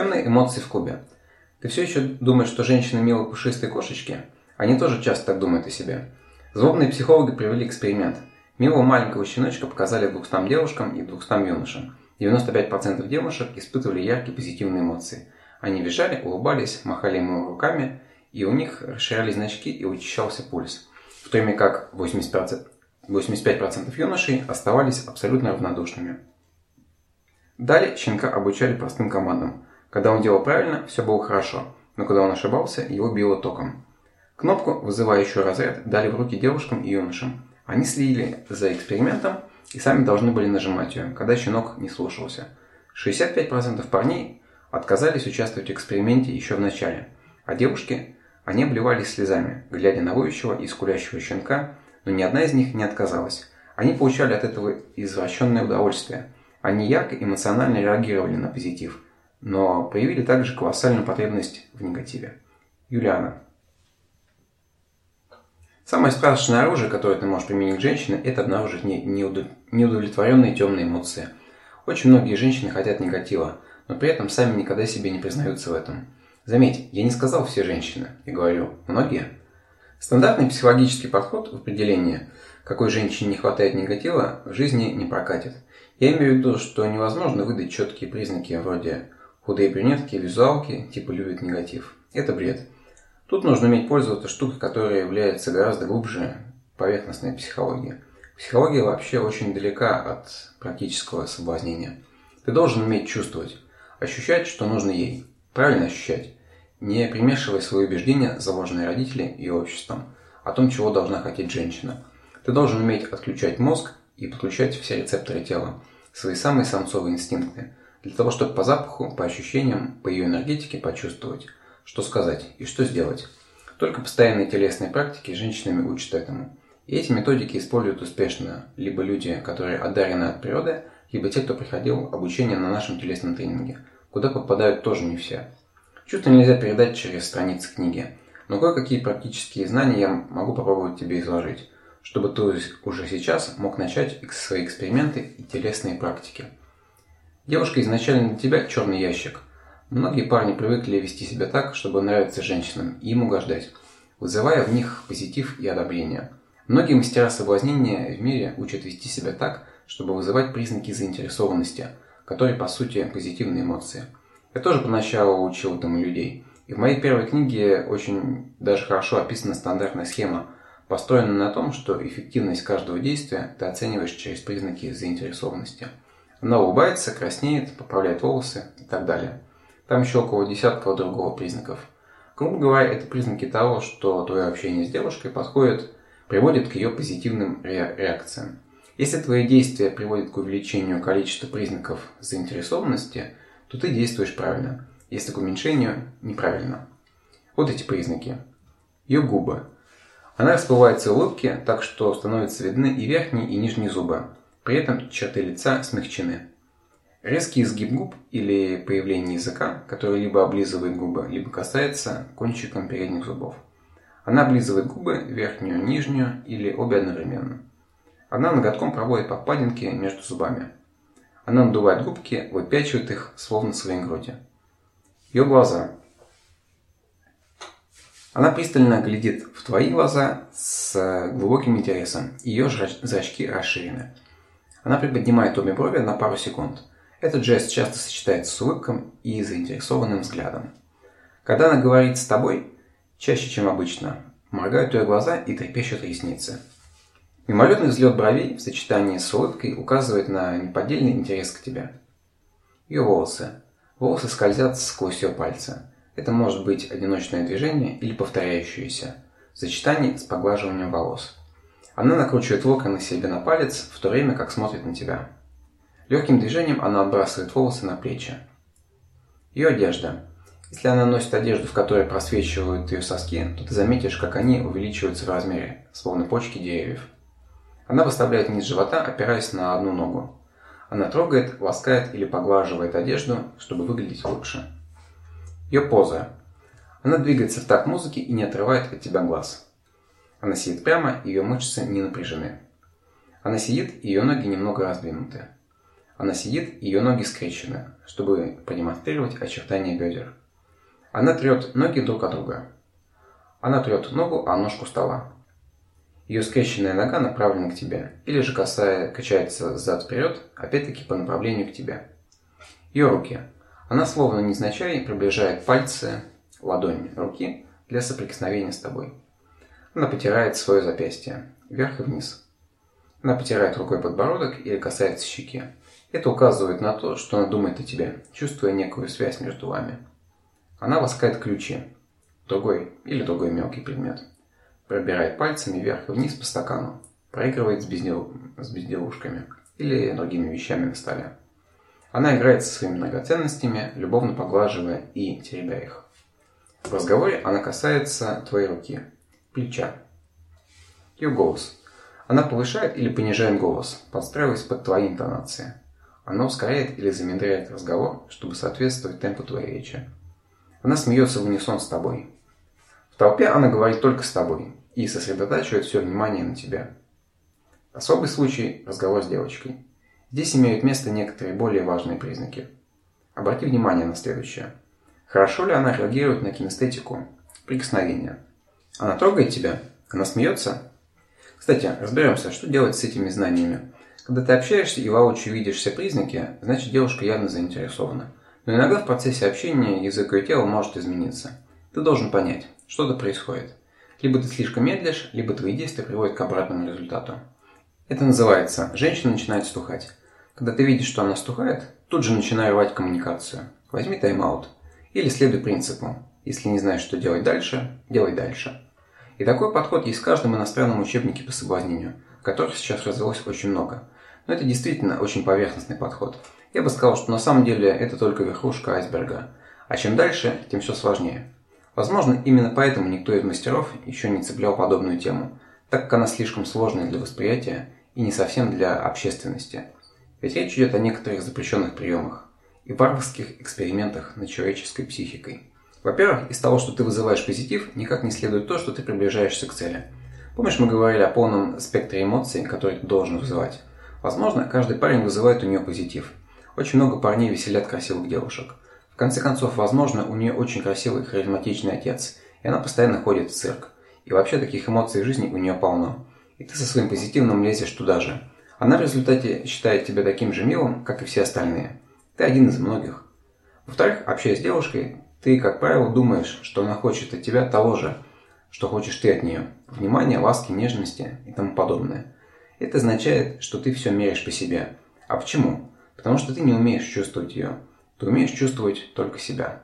Темные эмоции в клубе. Ты все еще думаешь, что женщины милые пушистые кошечки? Они тоже часто так думают о себе. Злобные психологи провели эксперимент. Милого маленького щеночка показали 200 девушкам и 200 юношам. 95% девушек испытывали яркие позитивные эмоции. Они визжали, улыбались, махали ему руками, и у них расширялись значки и учащался пульс. В то время как 80%, 85% юношей оставались абсолютно равнодушными. Далее щенка обучали простым командам. Когда он делал правильно, все было хорошо, но когда он ошибался, его било током. Кнопку, вызывающую разряд, дали в руки девушкам и юношам. Они следили за экспериментом и сами должны были нажимать ее, когда щенок не слушался. 65% парней отказались участвовать в эксперименте еще в начале, а девушки, они обливались слезами, глядя на воющего и скулящего щенка, но ни одна из них не отказалась. Они получали от этого извращенное удовольствие. Они ярко эмоционально реагировали на позитив, но проявили также колоссальную потребность в негативе. Юлиана. Самое страшное оружие, которое ты можешь применить к женщине, это обнаружить неудовлетворенные темные эмоции. Очень многие женщины хотят негатива, но при этом сами никогда себе не признаются в этом. Заметь, я не сказал все женщины, я говорю многие. Стандартный психологический подход в определении, какой женщине не хватает негатива, в жизни не прокатит. Я имею в виду, что невозможно выдать четкие признаки вроде худые брюнетки, визуалки, типа любят негатив. Это бред. Тут нужно уметь пользоваться штукой, которая является гораздо глубже поверхностной психологии. Психология вообще очень далека от практического соблазнения. Ты должен уметь чувствовать, ощущать, что нужно ей. Правильно ощущать. Не примешивай свои убеждения, заложенные родителями и обществом, о том, чего должна хотеть женщина. Ты должен уметь отключать мозг и подключать все рецепторы тела, свои самые самцовые инстинкты, для того, чтобы по запаху, по ощущениям, по ее энергетике почувствовать, что сказать и что сделать. Только постоянные телесные практики женщинами учат этому. И эти методики используют успешно либо люди, которые одарены от природы, либо те, кто приходил обучение на нашем телесном тренинге, куда попадают тоже не все. Чувство нельзя передать через страницы книги, но кое-какие практические знания я могу попробовать тебе изложить, чтобы ты уже сейчас мог начать свои эксперименты и телесные практики. Девушка изначально для тебя черный ящик – Многие парни привыкли вести себя так, чтобы нравиться женщинам и им угождать, вызывая в них позитив и одобрение. Многие мастера соблазнения в мире учат вести себя так, чтобы вызывать признаки заинтересованности, которые по сути позитивные эмоции. Я тоже поначалу учил этому людей. И в моей первой книге очень даже хорошо описана стандартная схема, построенная на том, что эффективность каждого действия ты оцениваешь через признаки заинтересованности. Она улыбается, краснеет, поправляет волосы и так далее. Там еще около десятка другого признаков. Грубо говоря, это признаки того, что твое общение с девушкой подходит, приводит к ее позитивным реакциям. Если твои действия приводят к увеличению количества признаков заинтересованности, то ты действуешь правильно. Если к уменьшению – неправильно. Вот эти признаки. Ее губы. Она расплывается в улыбке, так что становятся видны и верхние, и нижние зубы. При этом черты лица смягчены. Резкий изгиб губ или появление языка, который либо облизывает губы, либо касается кончиком передних зубов. Она облизывает губы, верхнюю, нижнюю или обе одновременно. Она ноготком проводит по впадинке между зубами. Она надувает губки, выпячивает их, словно своей груди. Ее глаза. Она пристально глядит в твои глаза с глубоким интересом. Ее зрачки расширены. Она приподнимает обе брови на пару секунд – этот жест часто сочетается с улыбком и заинтересованным взглядом. Когда она говорит с тобой, чаще, чем обычно, моргают ее глаза и трепещут ресницы. Мимолетный взлет бровей в сочетании с улыбкой указывает на неподдельный интерес к тебе. Ее волосы. Волосы скользят сквозь ее пальцы. Это может быть одиночное движение или повторяющееся, в сочетании с поглаживанием волос. Она накручивает локоны себе на палец, в то время как смотрит на тебя. Легким движением она отбрасывает волосы на плечи. Ее одежда. Если она носит одежду, в которой просвечивают ее соски, то ты заметишь, как они увеличиваются в размере, словно почки деревьев. Она выставляет низ живота, опираясь на одну ногу. Она трогает, ласкает или поглаживает одежду, чтобы выглядеть лучше. Ее поза. Она двигается в такт музыки и не отрывает от тебя глаз. Она сидит прямо, ее мышцы не напряжены. Она сидит, ее ноги немного раздвинуты. Она сидит, ее ноги скрещены, чтобы продемонстрировать очертания бедер. Она трет ноги друг от друга. Она трет ногу о ножку стола. Ее скрещенная нога направлена к тебе, или же касая, качается зад-вперед, опять-таки по направлению к тебе. Ее руки. Она словно незначай приближает пальцы, ладонь руки для соприкосновения с тобой. Она потирает свое запястье, вверх и вниз. Она потирает рукой подбородок или касается щеки. Это указывает на то, что она думает о тебе, чувствуя некую связь между вами. Она ласкает ключи, другой или другой мелкий предмет пробирает пальцами вверх и вниз по стакану, проигрывает с, бездел... с безделушками или другими вещами на столе. Она играет со своими драгоценностями, любовно поглаживая и теребя их. В разговоре она касается твоей руки, плеча. Ее голос. Она повышает или понижает голос, подстраиваясь под твои интонации. Она ускоряет или замедряет разговор, чтобы соответствовать темпу твоей речи. Она смеется в унисон с тобой. В толпе она говорит только с тобой, и сосредотачивает все внимание на тебя. Особый случай – разговор с девочкой. Здесь имеют место некоторые более важные признаки. Обрати внимание на следующее. Хорошо ли она реагирует на кинестетику, прикосновение? Она трогает тебя? Она смеется? Кстати, разберемся, что делать с этими знаниями. Когда ты общаешься и воочию видишь все признаки, значит девушка явно заинтересована. Но иногда в процессе общения язык ее тела может измениться. Ты должен понять, что-то происходит. Либо ты слишком медлишь, либо твои действия приводят к обратному результату. Это называется «женщина начинает стухать». Когда ты видишь, что она стухает, тут же начинай рвать коммуникацию. Возьми тайм-аут. Или следуй принципу. Если не знаешь, что делать дальше, делай дальше. И такой подход есть в каждом иностранном учебнике по соблазнению, которых сейчас развелось очень много. Но это действительно очень поверхностный подход. Я бы сказал, что на самом деле это только верхушка айсберга. А чем дальше, тем все сложнее. Возможно, именно поэтому никто из мастеров еще не цеплял подобную тему, так как она слишком сложная для восприятия и не совсем для общественности. Ведь речь идет о некоторых запрещенных приемах и варварских экспериментах над человеческой психикой. Во-первых, из того, что ты вызываешь позитив, никак не следует то, что ты приближаешься к цели. Помнишь, мы говорили о полном спектре эмоций, которые ты должен вызывать? Возможно, каждый парень вызывает у нее позитив. Очень много парней веселят красивых девушек конце концов, возможно, у нее очень красивый, харизматичный отец, и она постоянно ходит в цирк. И вообще таких эмоций в жизни у нее полно. И ты со своим позитивным лезешь туда же. Она в результате считает тебя таким же милым, как и все остальные. Ты один из многих. Во-вторых, общаясь с девушкой, ты, как правило, думаешь, что она хочет от тебя того же, что хочешь ты от нее. Внимания, ласки, нежности и тому подобное. Это означает, что ты все меряешь по себе. А почему? Потому что ты не умеешь чувствовать ее. Ты умеешь чувствовать только себя.